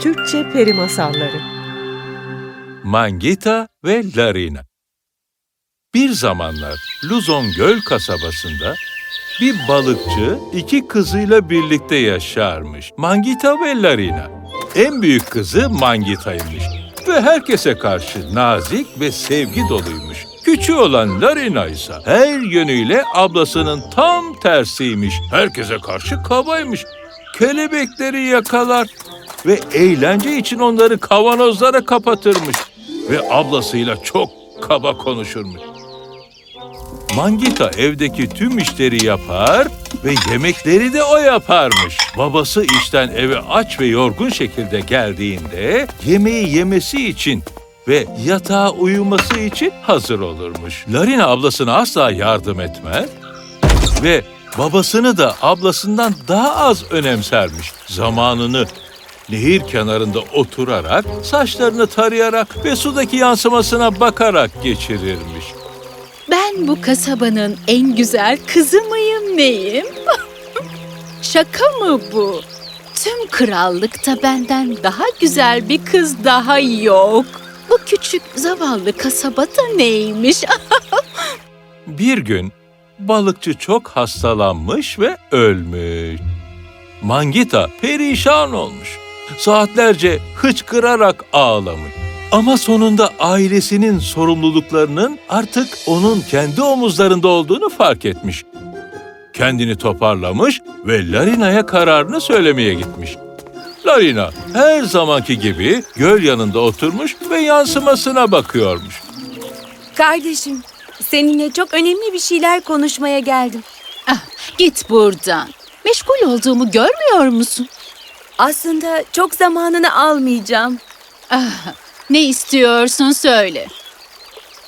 Türkçe Peri Masalları Mangita ve Larina Bir zamanlar Luzon Göl kasabasında bir balıkçı iki kızıyla birlikte yaşarmış. Mangita ve Larina. En büyük kızı Mangita'ymış ve herkese karşı nazik ve sevgi doluymuş. Küçüğü olan Larina ise her yönüyle ablasının tam tersiymiş. Herkese karşı kabaymış. Kelebekleri yakalar ve eğlence için onları kavanozlara kapatırmış. Ve ablasıyla çok kaba konuşurmuş. Mangita evdeki tüm işleri yapar ve yemekleri de o yaparmış. Babası işten eve aç ve yorgun şekilde geldiğinde yemeği yemesi için ve yatağa uyuması için hazır olurmuş. Larina ablasına asla yardım etmez ve babasını da ablasından daha az önemsermiş. Zamanını nehir kenarında oturarak, saçlarını tarayarak ve sudaki yansımasına bakarak geçirirmiş. Ben bu kasabanın en güzel kızı mıyım neyim? Şaka mı bu? Tüm krallıkta benden daha güzel bir kız daha yok. Bu küçük zavallı kasabada neymiş? Bir gün balıkçı çok hastalanmış ve ölmüş. Mangita perişan olmuş. Saatlerce hıçkırarak ağlamış. Ama sonunda ailesinin sorumluluklarının artık onun kendi omuzlarında olduğunu fark etmiş. Kendini toparlamış ve Larina'ya kararını söylemeye gitmiş. Larina her zamanki gibi göl yanında oturmuş ve yansımasına bakıyormuş. Kardeşim, seninle çok önemli bir şeyler konuşmaya geldim. ah, git buradan. Meşgul olduğumu görmüyor musun? Aslında çok zamanını almayacağım. Ah, ne istiyorsun söyle.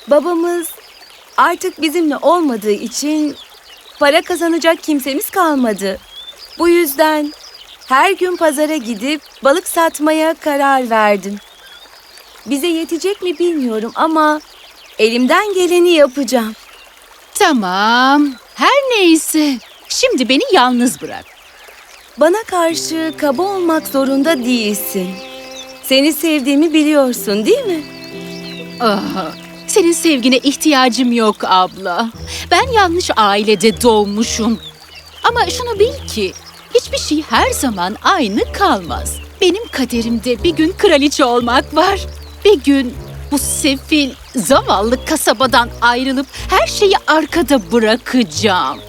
Babamız artık bizimle olmadığı için para kazanacak kimsemiz kalmadı. Bu yüzden her gün pazara gidip balık satmaya karar verdim. Bize yetecek mi bilmiyorum ama elimden geleni yapacağım. Tamam, her neyse. Şimdi beni yalnız bırak. Bana karşı kaba olmak zorunda değilsin. Seni sevdiğimi biliyorsun değil mi? Ah, senin sevgine ihtiyacım yok abla. Ben yanlış ailede doğmuşum. Ama şunu bil ki hiçbir şey her zaman aynı kalmaz. Benim kaderimde bir gün kraliçe olmak var. Bir gün bu sefil, zavallı kasabadan ayrılıp her şeyi arkada bırakacağım.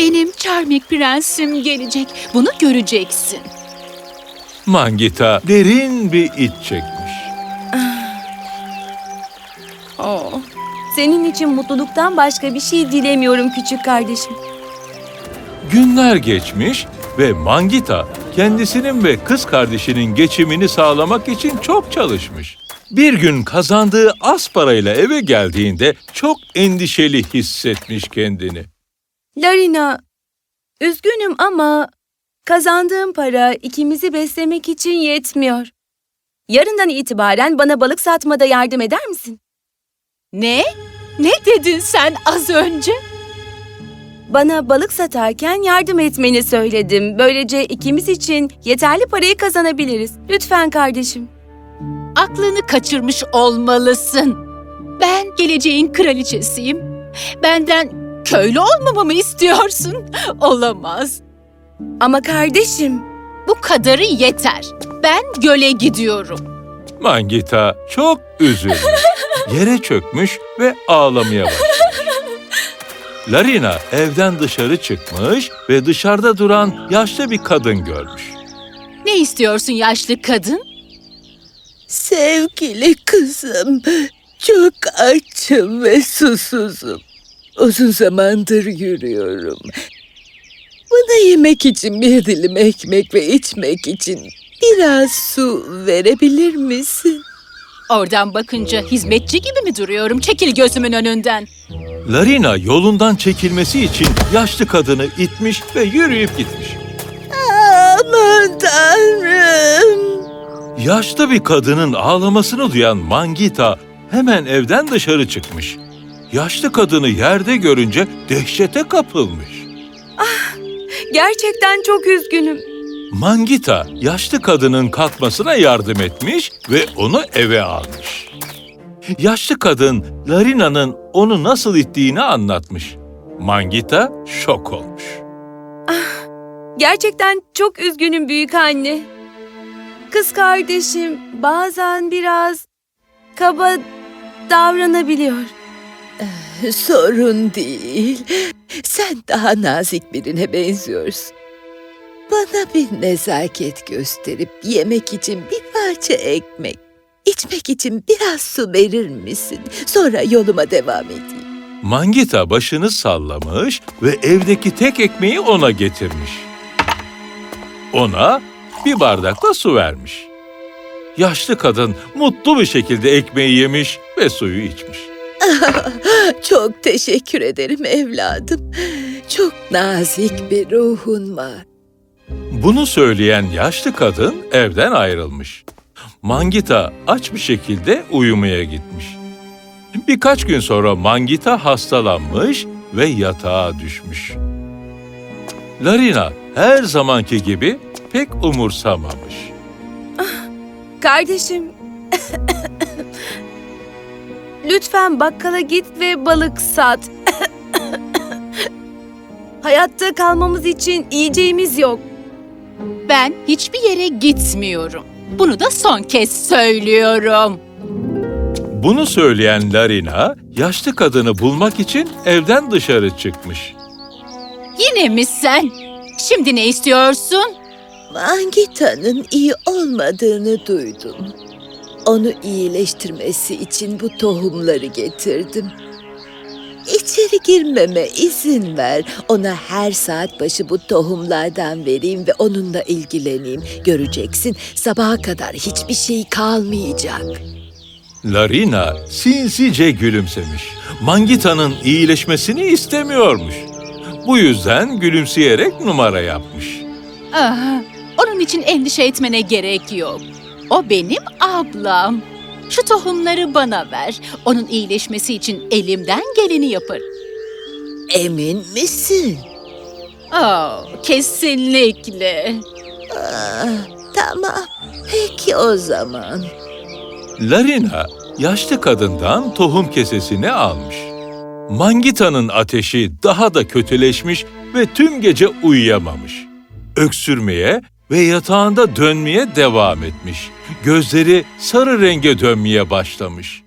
Benim Charming prensim gelecek. Bunu göreceksin. Mangita derin bir iç çekmiş. Oo. Senin için mutluluktan başka bir şey dilemiyorum küçük kardeşim. Günler geçmiş ve Mangita kendisinin ve kız kardeşinin geçimini sağlamak için çok çalışmış. Bir gün kazandığı az parayla eve geldiğinde çok endişeli hissetmiş kendini. Larina, üzgünüm ama kazandığım para ikimizi beslemek için yetmiyor. Yarından itibaren bana balık satmada yardım eder misin? Ne? Ne dedin sen az önce? Bana balık satarken yardım etmeni söyledim. Böylece ikimiz için yeterli parayı kazanabiliriz. Lütfen kardeşim. Aklını kaçırmış olmalısın. Ben geleceğin kraliçesiyim. Benden köylü olmamamı istiyorsun. Olamaz. Ama kardeşim, Bu kadarı yeter. Ben göle gidiyorum. Mangita çok üzülmüş, yere çökmüş ve ağlamaya başlamış. Larina evden dışarı çıkmış ve dışarıda duran yaşlı bir kadın görmüş. Ne istiyorsun yaşlı kadın? Sevgili kızım, çok açım ve susuzum. Uzun zamandır yürüyorum. Bana yemek için bir dilim ekmek ve içmek için biraz su verebilir misin? Oradan bakınca hizmetçi gibi mi duruyorum? Çekil gözümün önünden. Larina yolundan çekilmesi için yaşlı kadını itmiş ve yürüyüp gitmiş. Aman tanrım! Yaşlı bir kadının ağlamasını duyan Mangita hemen evden dışarı çıkmış. Yaşlı kadını yerde görünce dehşete kapılmış. gerçekten çok üzgünüm. Mangita yaşlı kadının kalkmasına yardım etmiş ve onu eve almış. Yaşlı kadın Larina'nın onu nasıl ittiğini anlatmış. Mangita şok olmuş. Gerçekten çok üzgünüm büyük anne. Kız kardeşim bazen biraz kaba davranabiliyor. Sorun değil. Sen daha nazik birine benziyorsun. Bana bir nezaket gösterip yemek için bir parça ekmek, içmek için biraz su verir misin? Sonra yoluma devam edeyim. Mangita başını sallamış ve evdeki tek ekmeği ona getirmiş. Ona bir bardak da su vermiş. Yaşlı kadın mutlu bir şekilde ekmeği yemiş ve suyu içmiş. Çok teşekkür ederim evladım. Çok nazik bir ruhun var. Bunu söyleyen yaşlı kadın evden ayrılmış. Mangita aç bir şekilde uyumaya gitmiş. Birkaç gün sonra Mangita hastalanmış ve yatağa düşmüş. Larina her zamanki gibi pek umursamamış. Kardeşim. Lütfen bakkala git ve balık sat. Hayatta kalmamız için yiyeceğimiz yok. Ben hiçbir yere gitmiyorum. Bunu da son kez söylüyorum. Bunu söyleyen Larina, yaşlı kadını bulmak için evden dışarı çıkmış. Yine mi sen? Şimdi ne istiyorsun? Mangita'nın iyi olmadığını duydum. Onu iyileştirmesi için bu tohumları getirdim. İçeri girmeme izin ver. Ona her saat başı bu tohumlardan vereyim ve onunla ilgileneyim. Göreceksin sabaha kadar hiçbir şey kalmayacak. Larina sinsice gülümsemiş. Mangita'nın iyileşmesini istemiyormuş. Bu yüzden gülümseyerek numara yapmış. Ah, onun için endişe etmene gerek yok. O benim ablam. Şu tohumları bana ver. Onun iyileşmesi için elimden geleni yaparım. Emin misin? Oh, kesinlikle. Ah, tamam. Peki o zaman. Larina yaşlı kadından tohum kesesini almış. Mangita'nın ateşi daha da kötüleşmiş ve tüm gece uyuyamamış. Öksürmeye ve yatağında dönmeye devam etmiş. Gözleri sarı renge dönmeye başlamış.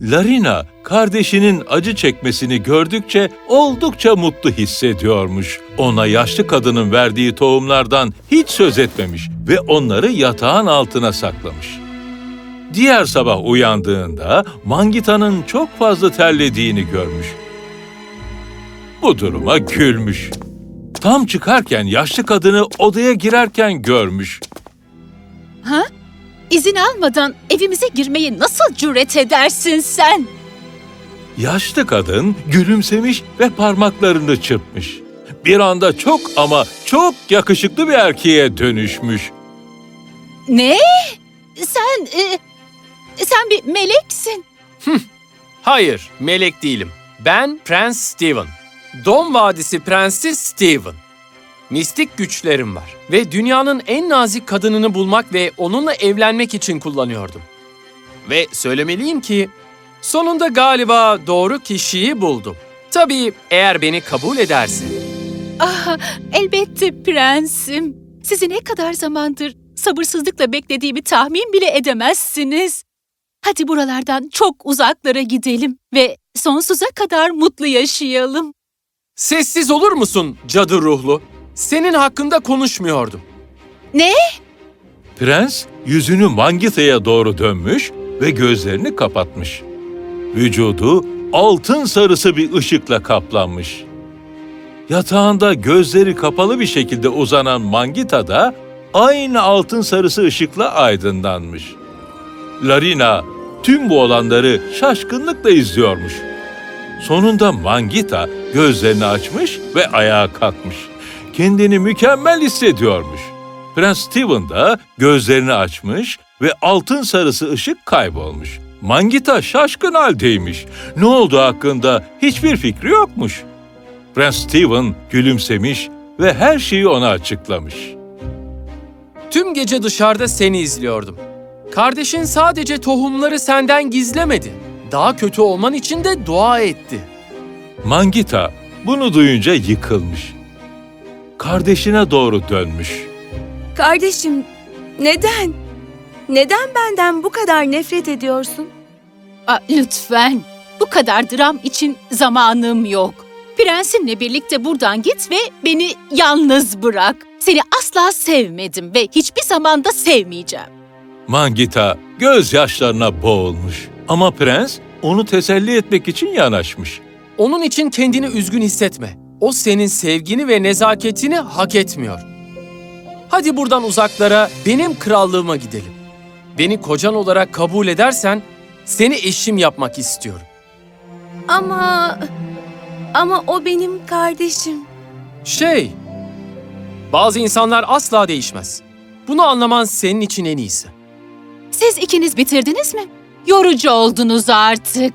Larina kardeşinin acı çekmesini gördükçe oldukça mutlu hissediyormuş. Ona yaşlı kadının verdiği tohumlardan hiç söz etmemiş ve onları yatağın altına saklamış. Diğer sabah uyandığında Mangita'nın çok fazla terlediğini görmüş. Bu duruma gülmüş. Tam çıkarken yaşlı kadını odaya girerken görmüş. Ha? İzin almadan evimize girmeye nasıl cüret edersin sen? Yaşlı kadın gülümsemiş ve parmaklarını çırpmış. Bir anda çok ama çok yakışıklı bir erkeğe dönüşmüş. Ne? Sen, e, sen bir meleksin. Hayır, melek değilim. Ben Prens Steven. Dom Vadisi Prensi Steven. Mistik güçlerim var ve dünyanın en nazik kadınını bulmak ve onunla evlenmek için kullanıyordum. Ve söylemeliyim ki sonunda galiba doğru kişiyi buldum. Tabii eğer beni kabul ederse. Ah, elbette prensim. Sizi ne kadar zamandır sabırsızlıkla beklediğimi tahmin bile edemezsiniz. Hadi buralardan çok uzaklara gidelim ve sonsuza kadar mutlu yaşayalım. Sessiz olur musun cadı ruhlu? Senin hakkında konuşmuyordum. Ne? Prens yüzünü Mangita'ya doğru dönmüş ve gözlerini kapatmış. Vücudu altın sarısı bir ışıkla kaplanmış. Yatağında gözleri kapalı bir şekilde uzanan Mangita da aynı altın sarısı ışıkla aydınlanmış. Larina tüm bu olanları şaşkınlıkla izliyormuş. Sonunda Mangita gözlerini açmış ve ayağa kalkmış. Kendini mükemmel hissediyormuş. Prens Steven da gözlerini açmış ve altın sarısı ışık kaybolmuş. Mangita şaşkın haldeymiş. Ne olduğu hakkında hiçbir fikri yokmuş. Prens Steven gülümsemiş ve her şeyi ona açıklamış. Tüm gece dışarıda seni izliyordum. Kardeşin sadece tohumları senden gizlemedi. Daha kötü olman için de dua etti. Mangita bunu duyunca yıkılmış. Kardeşine doğru dönmüş. Kardeşim, neden? Neden benden bu kadar nefret ediyorsun? Aa, lütfen. Bu kadar dram için zamanım yok. Prensinle birlikte buradan git ve beni yalnız bırak. Seni asla sevmedim ve hiçbir zaman da sevmeyeceğim. Mangita gözyaşlarına boğulmuş. Ama prens onu teselli etmek için yanaşmış. Onun için kendini üzgün hissetme. O senin sevgini ve nezaketini hak etmiyor. Hadi buradan uzaklara, benim krallığıma gidelim. Beni kocan olarak kabul edersen seni eşim yapmak istiyorum. Ama... Ama o benim kardeşim. Şey, bazı insanlar asla değişmez. Bunu anlaman senin için en iyisi. Siz ikiniz bitirdiniz mi? Yorucu oldunuz artık.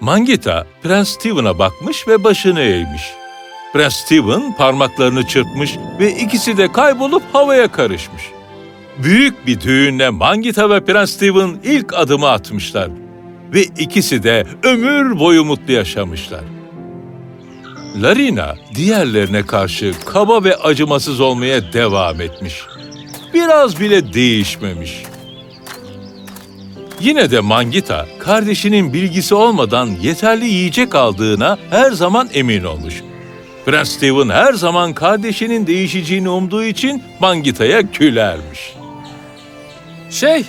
Mangita Prens Stephen'a bakmış ve başını eğmiş. Prens Stephen parmaklarını çırpmış ve ikisi de kaybolup havaya karışmış. Büyük bir düğünle Mangita ve Prens Stephen ilk adımı atmışlar. Ve ikisi de ömür boyu mutlu yaşamışlar. Larina diğerlerine karşı kaba ve acımasız olmaya devam etmiş. Biraz bile değişmemiş. Yine de Mangita, kardeşinin bilgisi olmadan yeterli yiyecek aldığına her zaman emin olmuş. Prens Stephen her zaman kardeşinin değişeceğini umduğu için Mangita'ya gülermiş. Şey,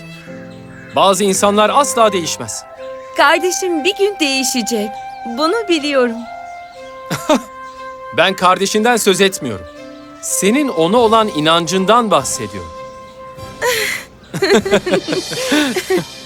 bazı insanlar asla değişmez. Kardeşim bir gün değişecek. Bunu biliyorum. Ben kardeşinden söz etmiyorum. Senin ona olan inancından bahsediyorum.